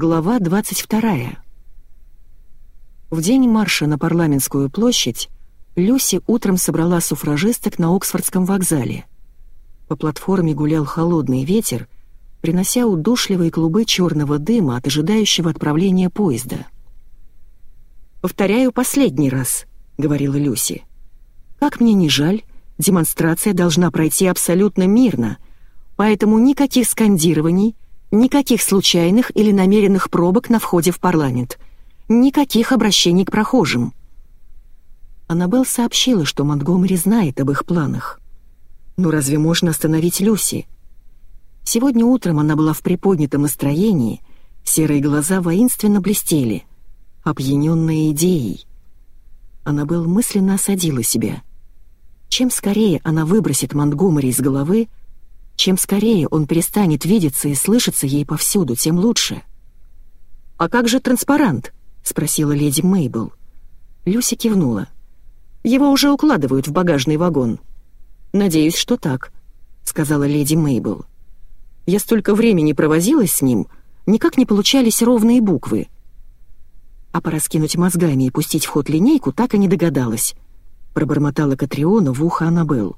Глава 22. В день марша на парламентскую площадь Люси утром собрала суфражисток на Оксфордском вокзале. По платформе гулял холодный ветер, принося удушливые клубы черного дыма от ожидающего отправления поезда. «Повторяю последний раз», — говорила Люси. «Как мне не жаль, демонстрация должна пройти абсолютно мирно, поэтому никаких скандирований, никаких случайных или намеренных пробок на входе в парламент, никаких обращений к прохожим». Аннабелл сообщила, что Монтгомери знает об их планах. Но разве можно остановить Люси? Сегодня утром она была в приподнятом настроении, серые глаза воинственно блестели, опьяненная идеей. Аннабелл мысленно осадила себя. Чем скорее она выбросит Монтгомери из головы, чем скорее он перестанет видеться и слышаться ей повсюду, тем лучше. «А как же транспарант?» — спросила леди Мейбл. Люси кивнула. «Его уже укладывают в багажный вагон». «Надеюсь, что так», — сказала леди Мейбл. Я столько времени провозилась с ним, никак не получались ровные буквы. А пораскинуть мозгами и пустить в ход линейку так и не догадалась. Пробормотала Катриона в ухо Аннабелл.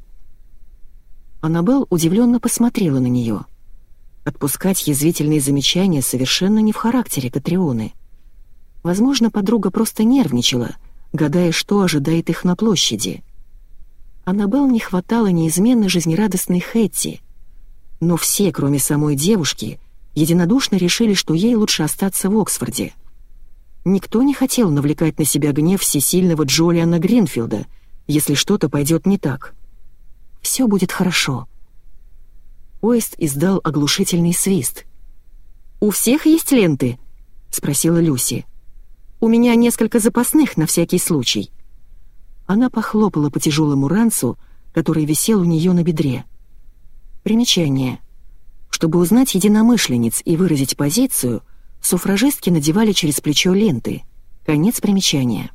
Аннабелл удивленно посмотрела на нее. Отпускать язвительные замечания совершенно не в характере Катрионы. Возможно, подруга просто нервничала, гадая, что ожидает их на площади. Аннабелл не хватало неизменно жизнерадостной Хэтти — но все, кроме самой девушки, единодушно решили, что ей лучше остаться в Оксфорде. Никто не хотел навлекать на себя гнев всесильного Джолиана Гринфилда, если что-то пойдет не так. «Все будет хорошо». Поезд издал оглушительный свист. «У всех есть ленты?» — спросила Люси. «У меня несколько запасных на всякий случай». Она похлопала по тяжелому ранцу, который висел у нее на бедре. Примечание. Чтобы узнать единомышленниц и выразить позицию, суфражистки надевали через плечо ленты. Конец примечания.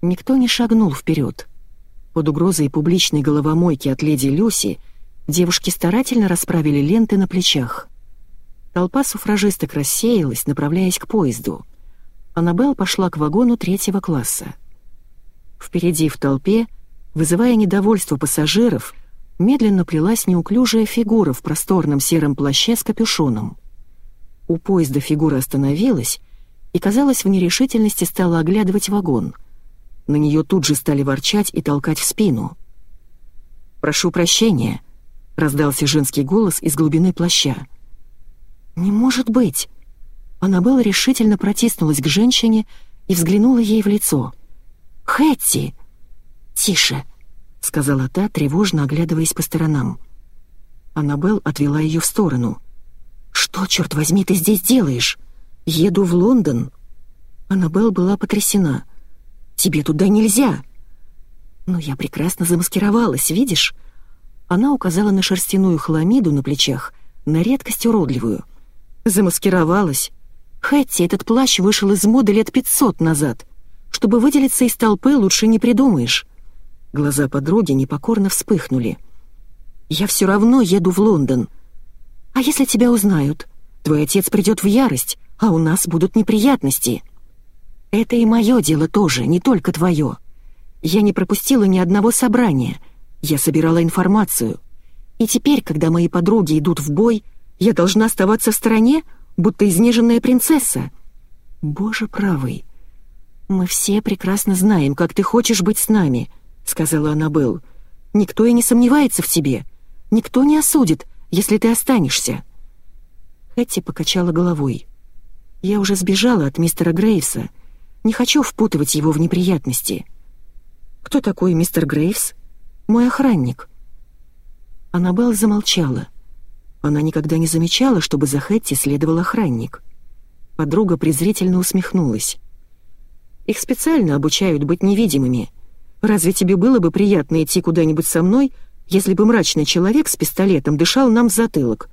Никто не шагнул вперед. Под угрозой публичной головомойки от леди Люси девушки старательно расправили ленты на плечах. Толпа суфражисток рассеялась, направляясь к поезду. Аннабелл пошла к вагону третьего класса. Впереди в толпе, вызывая недовольство пассажиров, медленно плелась неуклюжая фигура в просторном сером плаще с капюшоном. У поезда фигура остановилась и, казалось, в нерешительности стала оглядывать вагон. На нее тут же стали ворчать и толкать в спину. «Прошу прощения», — раздался женский голос из глубины плаща. «Не может быть!» Аннабелла решительно протиснулась к женщине и взглянула ей в лицо. «Хэтти!» «Тише!» — сказала та, тревожно оглядываясь по сторонам. Аннабелл отвела ее в сторону. «Что, черт возьми, ты здесь делаешь? Еду в Лондон». Аннабелл была потрясена. «Тебе туда нельзя!» «Но я прекрасно замаскировалась, видишь?» Она указала на шерстяную хламиду на плечах, на редкость уродливую. «Замаскировалась. Хэтти, этот плащ вышел из моды лет пятьсот назад. Чтобы выделиться из толпы, лучше не придумаешь». Глаза подруги непокорно вспыхнули. «Я все равно еду в Лондон. А если тебя узнают? Твой отец придет в ярость, а у нас будут неприятности. Это и мое дело тоже, не только твое. Я не пропустила ни одного собрания. Я собирала информацию. И теперь, когда мои подруги идут в бой, я должна оставаться в стороне, будто изнеженная принцесса. Боже правый. Мы все прекрасно знаем, как ты хочешь быть с нами —— сказала Аннабелл. «Никто и не сомневается в тебе. Никто не осудит, если ты останешься». Хэтти покачала головой. «Я уже сбежала от мистера Грейвса. Не хочу впутывать его в неприятности». «Кто такой мистер Грейвс?» «Мой охранник». Аннабелл замолчала. Она никогда не замечала, чтобы за Хэтти следовал охранник. Подруга презрительно усмехнулась. «Их специально обучают быть невидимыми», Разве тебе было бы приятно идти куда-нибудь со мной, если бы мрачный человек с пистолетом дышал нам в затылок?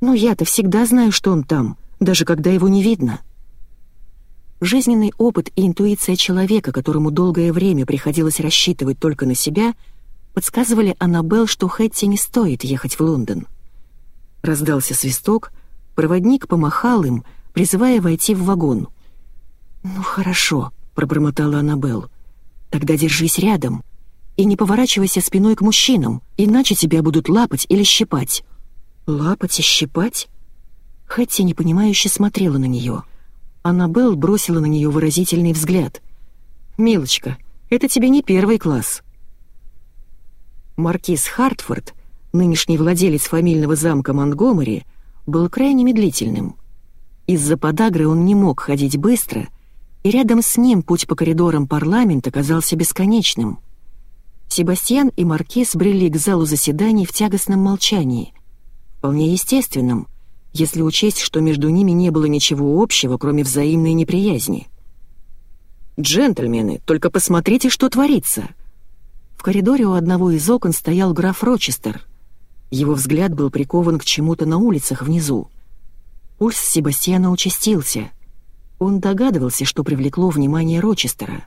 Но я-то всегда знаю, что он там, даже когда его не видно». Жизненный опыт и интуиция человека, которому долгое время приходилось рассчитывать только на себя, подсказывали Аннабелл, что Хэтти не стоит ехать в Лондон. Раздался свисток, проводник помахал им, призывая войти в вагон. «Ну хорошо», — пробормотала Аннабелл. «Тогда держись рядом и не поворачивайся спиной к мужчинам, иначе тебя будут лапать или щипать». «Лапать и щипать?» Хэтти непонимающе смотрела на нее. Аннабелл бросила на нее выразительный взгляд. «Милочка, это тебе не первый класс». Маркиз Хартфорд, нынешний владелец фамильного замка Монгомери, был крайне медлительным. Из-за подагры он не мог ходить быстро, и рядом с ним путь по коридорам парламента казался бесконечным. Себастьян и Маркиз брели к залу заседаний в тягостном молчании. Вполне естественным, если учесть, что между ними не было ничего общего, кроме взаимной неприязни. «Джентльмены, только посмотрите, что творится!» В коридоре у одного из окон стоял граф Рочестер. Его взгляд был прикован к чему-то на улицах внизу. Пульс Себастьяна участился. Он догадывался, что привлекло внимание Рочестера.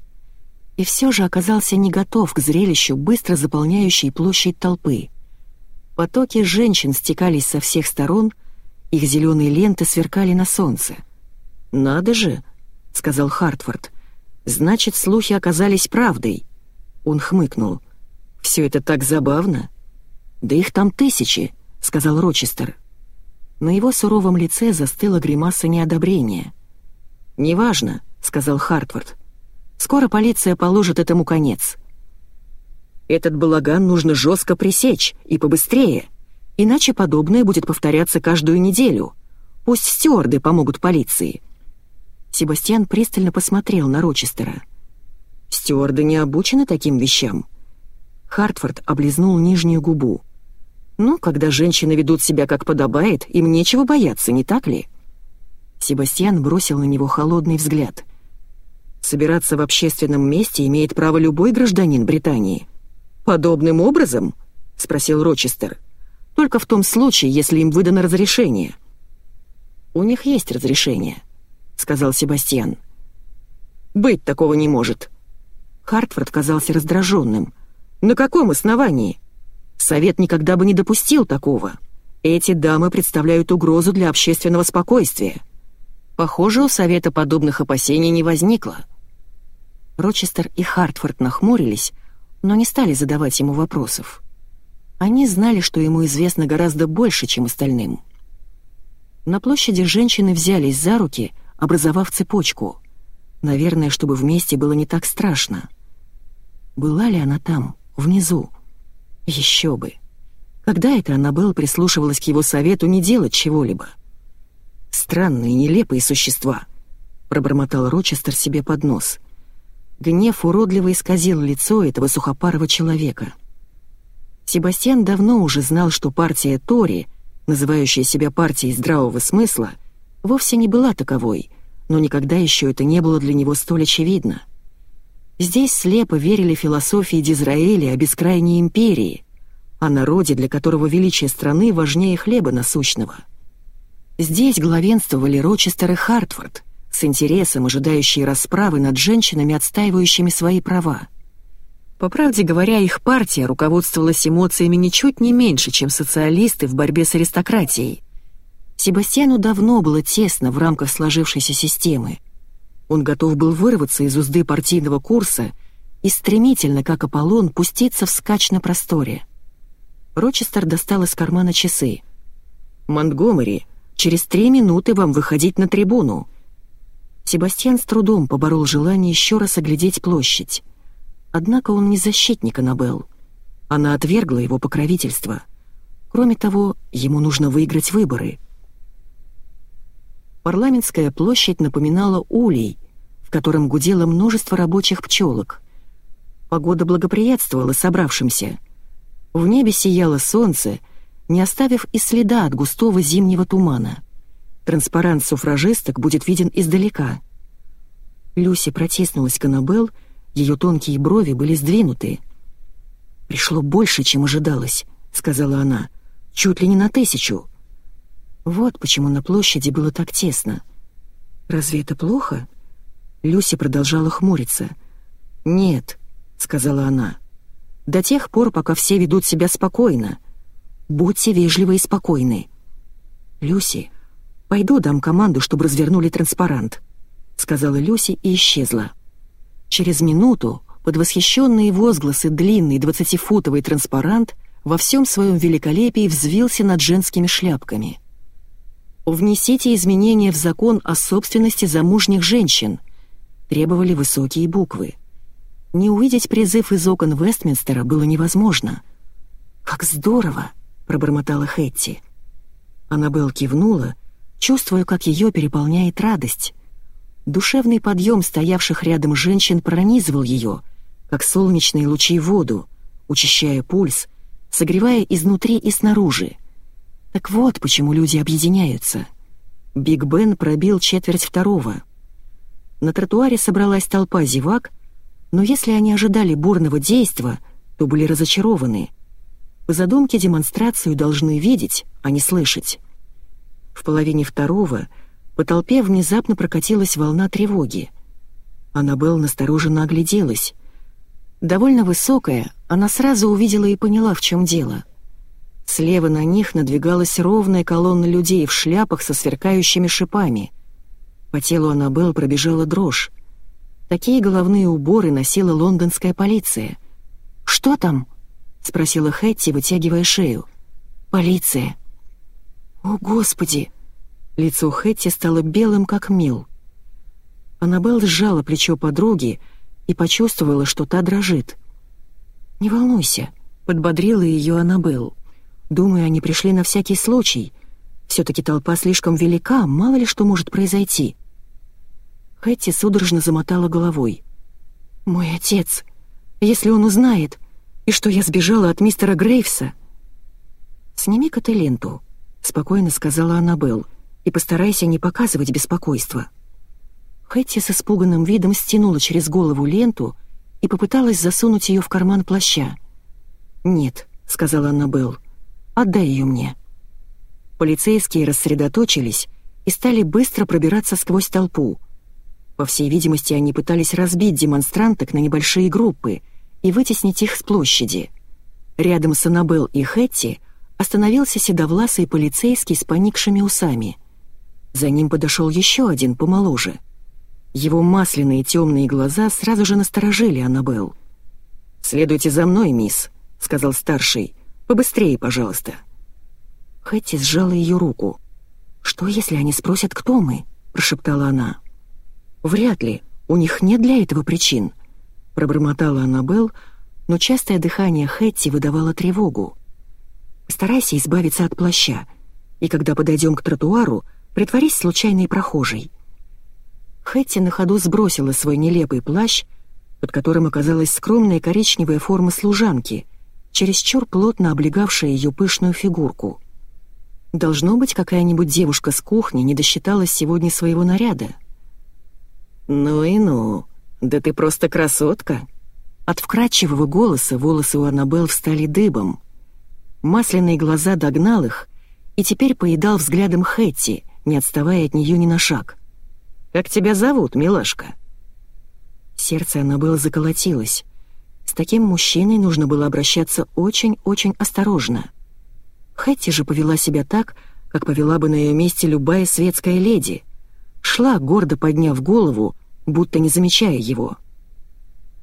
И все же оказался не готов к зрелищу, быстро заполняющей площадь толпы. Потоки женщин стекались со всех сторон, их зеленые ленты сверкали на солнце. «Надо же!» — сказал Хартфорд. «Значит, слухи оказались правдой». Он хмыкнул. «Все это так забавно». «Да их там тысячи», — сказал Рочестер. На его суровом лице застыла гримаса неодобрения. «Неважно», — сказал Хартфорд. «Скоро полиция положит этому конец». «Этот балаган нужно жестко пресечь, и побыстрее, иначе подобное будет повторяться каждую неделю. Пусть стюарды помогут полиции». Себастьян пристально посмотрел на Рочестера. Стюарды не обучены таким вещам». Хартфорд облизнул нижнюю губу. «Ну, когда женщины ведут себя как подобает, им нечего бояться, не так ли?» Себастьян бросил на него холодный взгляд. «Собираться в общественном месте имеет право любой гражданин Британии». «Подобным образом?» — спросил Рочестер. «Только в том случае, если им выдано разрешение». «У них есть разрешение», — сказал Себастьян. «Быть такого не может», Хартфорд казался раздраженным. «На каком основании? Совет никогда бы не допустил такого. Эти дамы представляют угрозу для общественного спокойствия. Похоже, у Совета подобных опасений не возникло». Рочестер и Хартфорд нахмурились, но не стали задавать ему вопросов. Они знали, что ему известно гораздо больше, чем остальным. На площади женщины взялись за руки, образовав цепочку. Наверное, чтобы вместе было не так страшно. Была ли она там, внизу? Еще бы. Когда это Аннабелл прислушивалась к его совету не делать чего-либо? «Странные, нелепые существа», — пробормотал Рочестер себе под нос. Гнев уродливо исказил лицо этого сухопарого человека. Себастьян давно уже знал, что партия Тори, называющая себя партией здравого смысла, вовсе не была таковой, но никогда еще это не было для него столь очевидно — Здесь слепо верили философии Дизраэля о бескрайней империи, о народе, для которого величие страны важнее хлеба насущного. Здесь главенствовали Рочестер и Хартфорд, с интересом ожидающие расправы над женщинами, отстаивающими свои права. По правде говоря, их партия руководствовалась эмоциями ничуть не меньше, чем социалисты в борьбе с аристократией. Себастьяну давно было тесно в рамках сложившейся системы — он готов был вырваться из узды партийного курса и стремительно, как Аполлон, пуститься в скач на просторе. Рочестер достал из кармана часы. «Монтгомери, через три минуты вам выходить на трибуну». Себастьян с трудом поборол желание еще раз оглядеть площадь. Однако он не защитник Аннабелл. Она отвергла его покровительство. Кроме того, ему нужно выиграть выборы — Парламентская площадь напоминала улей, в котором гудело множество рабочих пчелок. Погода благоприятствовала собравшимся. В небе сияло солнце, не оставив и следа от густого зимнего тумана. Транспарант суфражисток будет виден издалека. Люси протиснулась к Аннабелл, ее тонкие брови были сдвинуты. «Пришло больше, чем ожидалось», — сказала она. «Чуть ли не на тысячу». Вот почему на площади было так тесно. Разве это плохо? Люси продолжала хмуриться. «Нет», — сказала она, — «до тех пор, пока все ведут себя спокойно. Будьте вежливы и спокойны». «Люси, «Пойду дам команду, чтобы развернули транспарант», — сказала Люси и исчезла. Через минуту под восхищенные возгласы длинный двадцатифутовый транспарант во всем своем великолепии взвился над женскими шляпками. «Внесите изменения в закон о собственности замужних женщин», требовали высокие буквы. Не увидеть призыв из окон Вестминстера было невозможно. «Как здорово!» — пробормотала Хэтти. Аннабелл кивнула, чувствуя, как ее переполняет радость. Душевный подъем стоявших рядом женщин пронизывал ее, как солнечные лучи воду, учащая пульс, согревая изнутри и снаружи. Так вот почему люди объединяются. Биг Бен пробил четверть второго. На тротуаре собралась толпа зевак, но если они ожидали бурного действа, то были разочарованы. По задумке демонстрацию должны видеть, а не слышать. В половине второго по толпе внезапно прокатилась волна тревоги. Аннабелл настороженно огляделась. Довольно высокая, она сразу увидела и поняла, в чем дело. Слева на них надвигалась ровная колонна людей в шляпах со сверкающими шипами. По телу Аннабелл пробежала дрожь. Такие головные уборы носила лондонская полиция. «Что там?» — спросила Хэтти, вытягивая шею. «Полиция». «О, Господи!» Лицо Хэтти стало белым, как мел. Аннабелл сжала плечо подруги и почувствовала, что та дрожит. «Не волнуйся», — подбодрила ее Аннабелл. «Думаю, они пришли на всякий случай. Все-таки толпа слишком велика, мало ли что может произойти». Хэтти судорожно замотала головой. «Мой отец! Если он узнает, и что я сбежала от мистера Грейвса...» «Сними-ка ты ленту», — спокойно сказала Аннабелл, «и постарайся не показывать беспокойства». Хэтти с испуганным видом стянула через голову ленту и попыталась засунуть ее в карман плаща. «Нет», — сказала Аннабелл, — «отдай ее мне». Полицейские рассредоточились и стали быстро пробираться сквозь толпу. По всей видимости, они пытались разбить демонстранток на небольшие группы и вытеснить их с площади. Рядом с Аннабелл и Хэтти остановился седовласый полицейский с поникшими усами. За ним подошел еще один помоложе. Его масляные темные глаза сразу же насторожили Аннабелл. «Следуйте за мной, мисс», — сказал старший. «Побыстрее, пожалуйста». Хэтти сжала ее руку. «Что, если они спросят, кто мы?» — прошептала она. «Вряд ли. У них нет для этого причин», — пробормотала Аннабелл, но частое дыхание Хэтти выдавало тревогу. «Старайся избавиться от плаща, и когда подойдем к тротуару, притворись случайной прохожей». Хэтти на ходу сбросила свой нелепый плащ, под которым оказалась скромная коричневая форма служанки, чересчур плотно облегавшая ее пышную фигурку. Должно быть, какая-нибудь девушка с кухни не досчиталась сегодня своего наряда. «Ну и ну, да ты просто красотка!» От вкрадчивого голоса волосы у Аннабелл встали дыбом. Масляные глаза догнал их и теперь поедал взглядом Хэтти, не отставая от нее ни на шаг. «Как тебя зовут, милашка?» Сердце Аннабелл заколотилось. С таким мужчиной нужно было обращаться очень-очень осторожно. Хэтти же повела себя так, как повела бы на ее месте любая светская леди — шла, гордо подняв голову, будто не замечая его.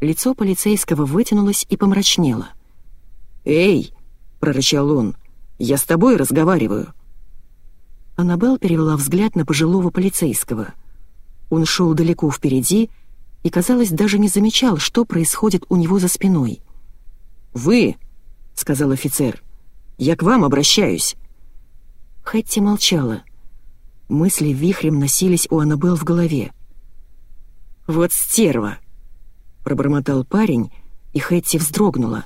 Лицо полицейского вытянулось и помрачнело. «Эй!» — прорычал он. «Я с тобой разговариваю». Аннабелл перевела взгляд на пожилого полицейского. Он шел далеко впереди и, казалось, даже не замечал, что происходит у него за спиной. «Вы!» — сказал офицер. «Я к вам обращаюсь». Хэтти молчала. Мысли вихрем носились у Аннабелл в голове. «Вот стерва!» — пробормотал парень, и Хэтти вздрогнула.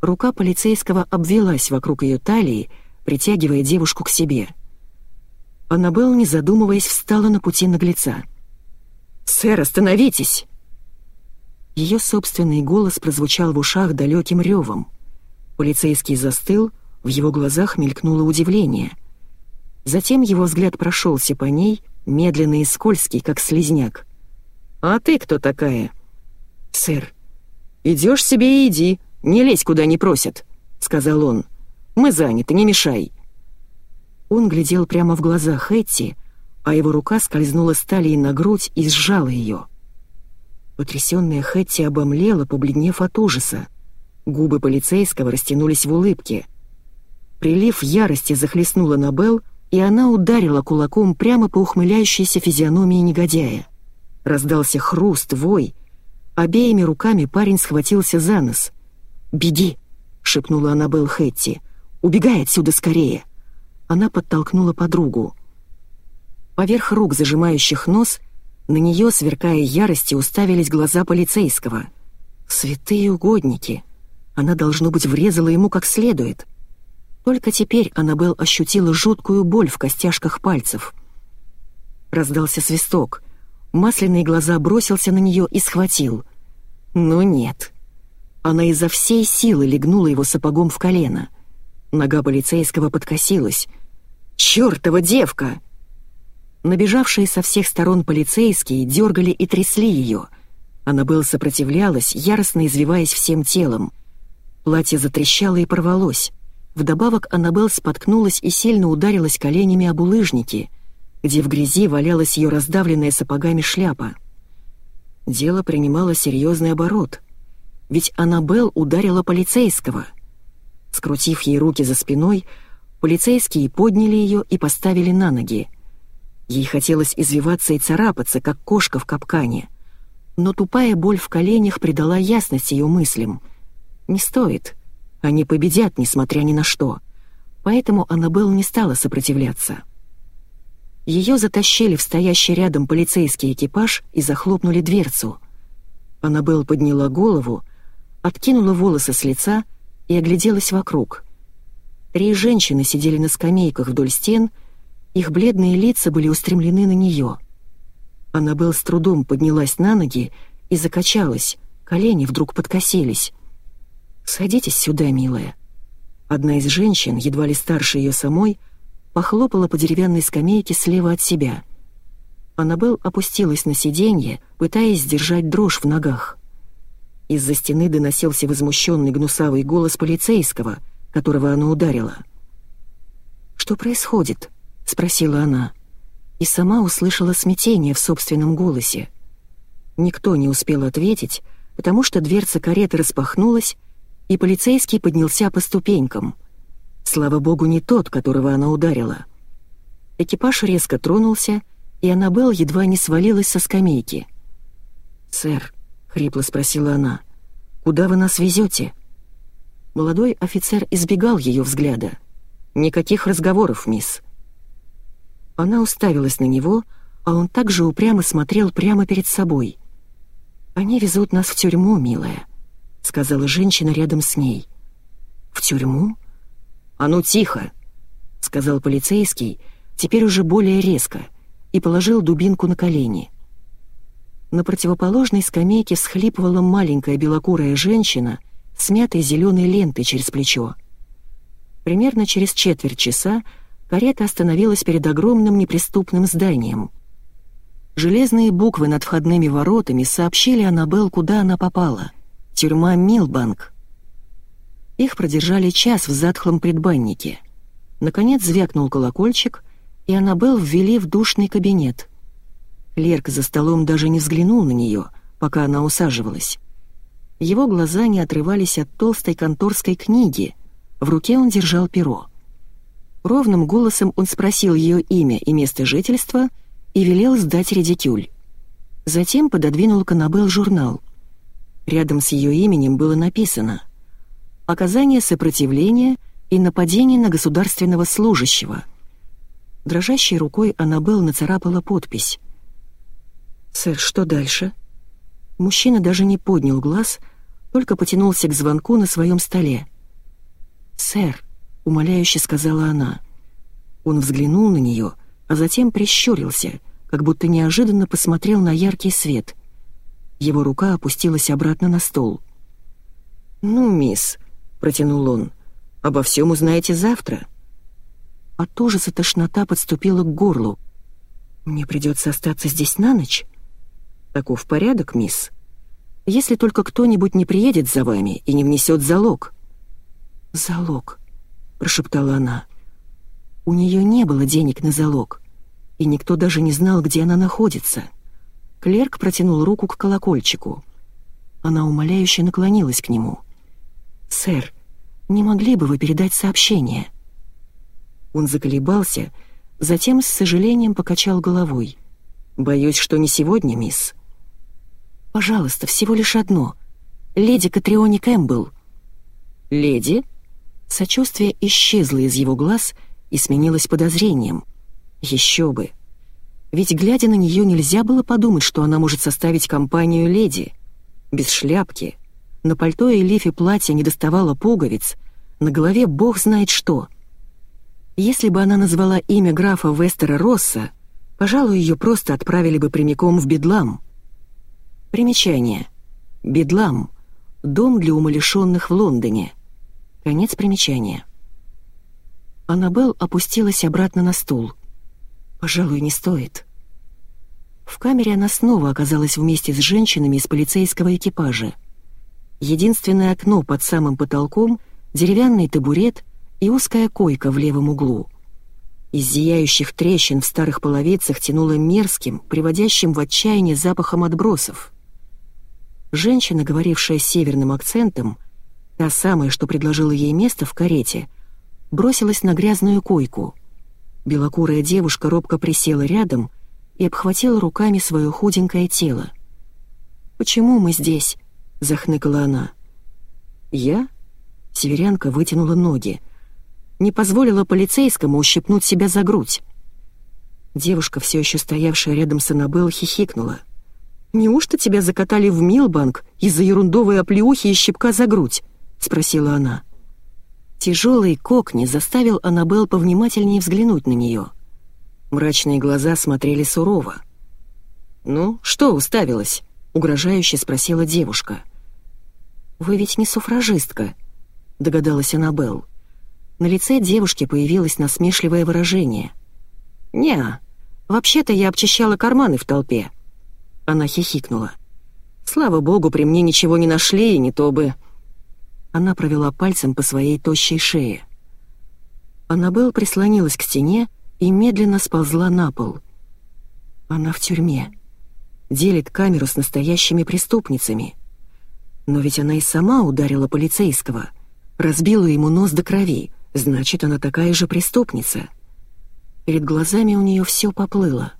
Рука полицейского обвелась вокруг ее талии, притягивая девушку к себе. Аннабелл, не задумываясь, встала на пути наглеца. «Сэр, остановитесь!» Ее собственный голос прозвучал в ушах далеким ревом. Полицейский застыл, в его глазах мелькнуло удивление — Затем его взгляд прошелся по ней, медленный и скользкий, как слизняк. «А ты кто такая?» «Сэр». «Идешь себе и иди, не лезь, куда не просят», — сказал он. «Мы заняты, не мешай». Он глядел прямо в глаза Хэтти, а его рука скользнула с талии на грудь и сжала ее. Потрясённая Хэтти обомлела, побледнев от ужаса. Губы полицейского растянулись в улыбке. Прилив ярости захлестнула Набел, и она ударила кулаком прямо по ухмыляющейся физиономии негодяя. Раздался хруст, вой. Обеими руками парень схватился за нос. «Беги!» — шепнула Аннабелл Хэтти. «Убегай отсюда скорее!» Она подтолкнула подругу. Поверх рук, зажимающих нос, на нее, сверкая ярости, уставились глаза полицейского. «Святые угодники!» Она, должно быть, врезала ему как следует. Только теперь Аннабелл ощутила жуткую боль в костяшках пальцев. Раздался свисток. Масляные глаза бросился на нее и схватил. Но нет. Она изо всей силы легнула его сапогом в колено. Нога полицейского подкосилась. «Чёртова девка!» Набежавшие со всех сторон полицейские дергали и трясли ее. Аннабелл сопротивлялась, яростно извиваясь всем телом. Платье затрещало и порвалось. Вдобавок Аннабелл споткнулась и сильно ударилась коленями об улыжники, где в грязи валялась ее раздавленная сапогами шляпа. Дело принимало серьезный оборот. Ведь Аннабелл ударила полицейского. Скрутив ей руки за спиной, полицейские подняли ее и поставили на ноги — Ей хотелось извиваться и царапаться, как кошка в капкане. Но тупая боль в коленях придала ясность ее мыслям. Не стоит. Они победят, несмотря ни на что. Поэтому Аннабелл не стала сопротивляться. Ее затащили в стоящий рядом полицейский экипаж и захлопнули дверцу. Аннабелл подняла голову, откинула волосы с лица и огляделась вокруг. Три женщины сидели на скамейках вдоль стен — их бледные лица были устремлены на нее. Аннабелл с трудом поднялась на ноги и закачалась, колени вдруг подкосились. «Садитесь сюда, милая». Одна из женщин, едва ли старше ее самой, похлопала по деревянной скамейке слева от себя. Аннабелл опустилась на сиденье, пытаясь сдержать дрожь в ногах. Из-за стены доносился возмущенный гнусавый голос полицейского, которого она ударила. «Что происходит?» — спросила она. И сама услышала смятение в собственном голосе. Никто не успел ответить, потому что дверца кареты распахнулась, и полицейский поднялся по ступенькам. Слава богу, не тот, которого она ударила. Экипаж резко тронулся, и Аннабелл едва не свалилась со скамейки. «Сэр», — хрипло спросила она, — «куда вы нас везете?» Молодой офицер избегал ее взгляда. «Никаких разговоров, мисс. Она уставилась на него, а он также упрямо смотрел прямо перед собой. «Они везут нас в тюрьму, милая», — сказала женщина рядом с ней. «В тюрьму?» «А ну тихо!» — сказал полицейский, теперь уже более резко, и положил дубинку на колени. На противоположной скамейке всхлипывала маленькая белокурая женщина с мятой зеленой лентой через плечо. Примерно через четверть часа карета остановилась перед огромным неприступным зданием. Железные буквы над входными воротами сообщили Аннабелл, куда она попала. Тюрьма Милбанк. Их продержали час в затхлом предбаннике. Наконец звякнул колокольчик, и Аннабелл ввели в душный кабинет. Клерк за столом даже не взглянул на нее, пока она усаживалась. Его глаза не отрывались от толстой конторской книги. В руке он держал перо. Ровным голосом он спросил ее имя и место жительства и велел сдать редикюль. Затем пододвинул Канабел журнал. Рядом с ее именем было написано «Оказание сопротивления и нападение на государственного служащего». Дрожащей рукой Аннабелл нацарапала подпись. «Сэр, что дальше?» Мужчина даже не поднял глаз, только потянулся к звонку на своем столе. «Сэр», — умоляюще сказала она. Он взглянул на нее, а затем прищурился, как будто неожиданно посмотрел на яркий свет. Его рука опустилась обратно на стол. «Ну, мисс», — протянул он, — «обо всем узнаете завтра». От ужаса тошнота подступила к горлу. «Мне придется остаться здесь на ночь?» «Таков порядок, мисс. Если только кто-нибудь не приедет за вами и не внесет залог». «Залог», прошептала она. У нее не было денег на залог. и никто даже не знал, где она находится. Клерк протянул руку к колокольчику. Она умоляюще наклонилась к нему. «Сэр, не могли бы вы передать сообщение?» Он заколебался, затем с сожалением покачал головой. «Боюсь, что не сегодня, мисс». «Пожалуйста, всего лишь одно. Леди Катриони Кэмпбелл». «Леди?» Сочувствие исчезло из его глаз и сменилось подозрением. Еще бы. Ведь, глядя на нее, нельзя было подумать, что она может составить компанию леди. Без шляпки. На пальто и лифе платья не доставало пуговиц, на голове бог знает что. Если бы она назвала имя графа Вестера Росса, пожалуй, ее просто отправили бы прямиком в Бедлам. Примечание. Бедлам. Дом для умалишенных в Лондоне. Конец примечания. Аннабелл опустилась обратно на стул. «Пожалуй, не стоит». В камере она снова оказалась вместе с женщинами из полицейского экипажа. Единственное окно под самым потолком, деревянный табурет и узкая койка в левом углу. Из зияющих трещин в старых половицах тянуло мерзким, приводящим в отчаяние запахом отбросов. Женщина, говорившая северным акцентом, — Та самая, что предложила ей место в карете, бросилась на грязную койку. Белокурая девушка робко присела рядом и обхватила руками свое худенькое тело. «Почему мы здесь?» — захныкала она. «Я?» — северянка вытянула ноги. Не позволила полицейскому ущипнуть себя за грудь. Девушка, все еще стоявшая рядом с Аннабелл, хихикнула. «Неужто тебя закатали в Милбанк из-за ерундовой оплеухи и щипка за грудь?» — спросила она. Тяжелый кокни заставил Аннабелл повнимательнее взглянуть на нее. Мрачные глаза смотрели сурово. «Ну, что уставилась?» — угрожающе спросила девушка. «Вы ведь не суфражистка», — догадалась Аннабелл. На лице девушки появилось насмешливое выражение. «Не, вообще-то я обчищала карманы в толпе». Она хихикнула. «Слава богу, при мне ничего не нашли, и не то бы...» Она провела пальцем по своей тощей шее. Аннабелл прислонилась к стене и медленно сползла на пол. Она в тюрьме. Делит камеру с настоящими преступницами. Но ведь она и сама ударила полицейского, разбила ему нос до крови, значит, она такая же преступница. Перед глазами у нее все поплыло.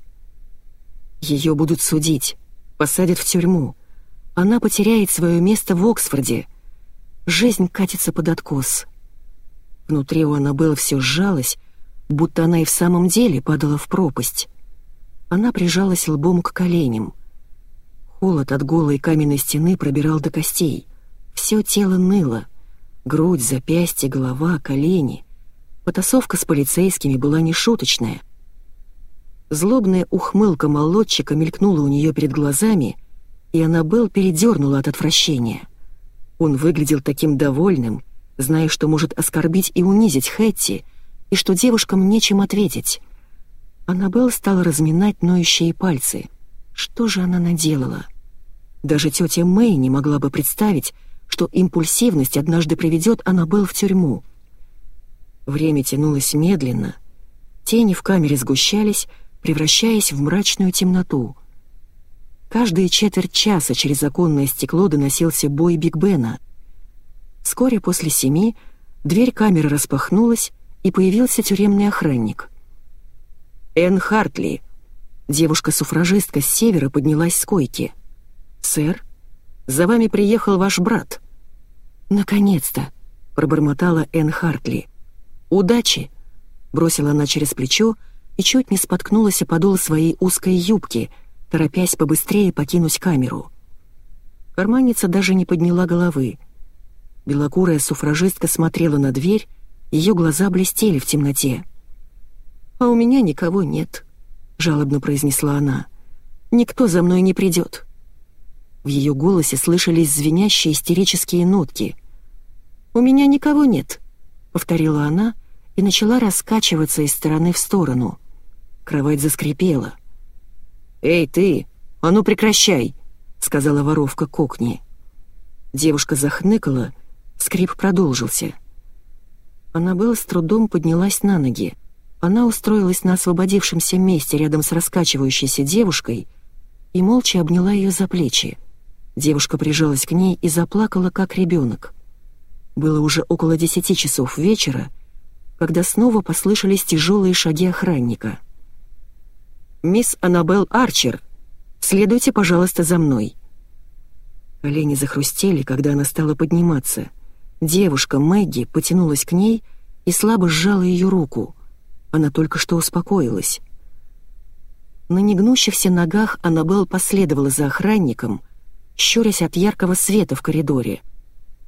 Ее будут судить, посадят в тюрьму. Она потеряет свое место в Оксфорде — Жизнь катится под откос. Внутри у Аннабеллы все сжалось, будто она и в самом деле падала в пропасть. Она прижалась лбом к коленям. Холод от голой каменной стены пробирал до костей. Все тело ныло. Грудь, запястье, голова, колени. Потасовка с полицейскими была нешуточная. Злобная ухмылка молодчика мелькнула у нее перед глазами, и Аннабелл передернула от отвращения. Он выглядел таким довольным, зная, что может оскорбить и унизить Хэтти, и что девушкам нечем ответить. Аннабелл стала разминать ноющие пальцы. Что же она наделала? Даже тетя Мэй не могла бы представить, что импульсивность однажды приведет Аннабелл в тюрьму. Время тянулось медленно. Тени в камере сгущались, превращаясь в мрачную темноту. Каждые четверть часа через оконное стекло доносился бой Биг Бена. Вскоре после семи дверь камеры распахнулась, и появился тюремный охранник. «Энн Хартли!» Девушка-суфражистка с севера поднялась с койки. «Сэр, за вами приехал ваш брат». «Наконец-то!» — пробормотала Энн Хартли. «Удачи!» — бросила она через плечо и чуть не споткнулась о подол своей узкой юбки — торопясь побыстрее покинуть камеру. Карманница даже не подняла головы. Белокурая суфражистка смотрела на дверь, ее глаза блестели в темноте. «А у меня никого нет», — жалобно произнесла она. «Никто за мной не придет». В ее голосе слышались звенящие истерические нотки. «У меня никого нет», — повторила она и начала раскачиваться из стороны в сторону. Кровать заскрипела. «Эй, ты! А ну прекращай!» — сказала воровка Кокни. Девушка захныкала, скрип продолжился. Аннабелла с трудом поднялась на ноги. Она устроилась на освободившемся месте рядом с раскачивающейся девушкой и молча обняла ее за плечи. Девушка прижалась к ней и заплакала, как ребенок. Было уже около десяти часов вечера, когда снова послышались тяжелые шаги охранника. «Мисс Аннабелл Арчер, следуйте, пожалуйста, за мной». Колени захрустели, когда она стала подниматься. Девушка Мэгги потянулась к ней и слабо сжала ее руку. Она только что успокоилась. На негнущихся ногах Аннабелл последовала за охранником, щурясь от яркого света в коридоре.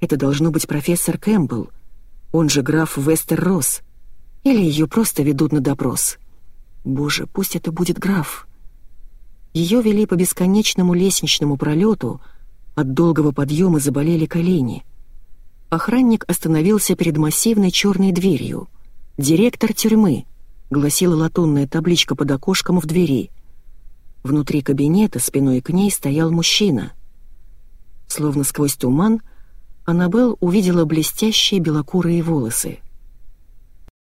Это должно быть профессор Кэмпбелл, он же граф Вестер-Росс. Или ее просто ведут на допрос. Боже, пусть это будет граф. Ее вели по бесконечному лестничному пролету, от долгого подъема заболели колени. Охранник остановился перед массивной черной дверью. «Директор тюрьмы», — гласила латунная табличка под окошком в двери. Внутри кабинета спиной к ней стоял мужчина. Словно сквозь туман — Аннабелл увидела блестящие белокурые волосы —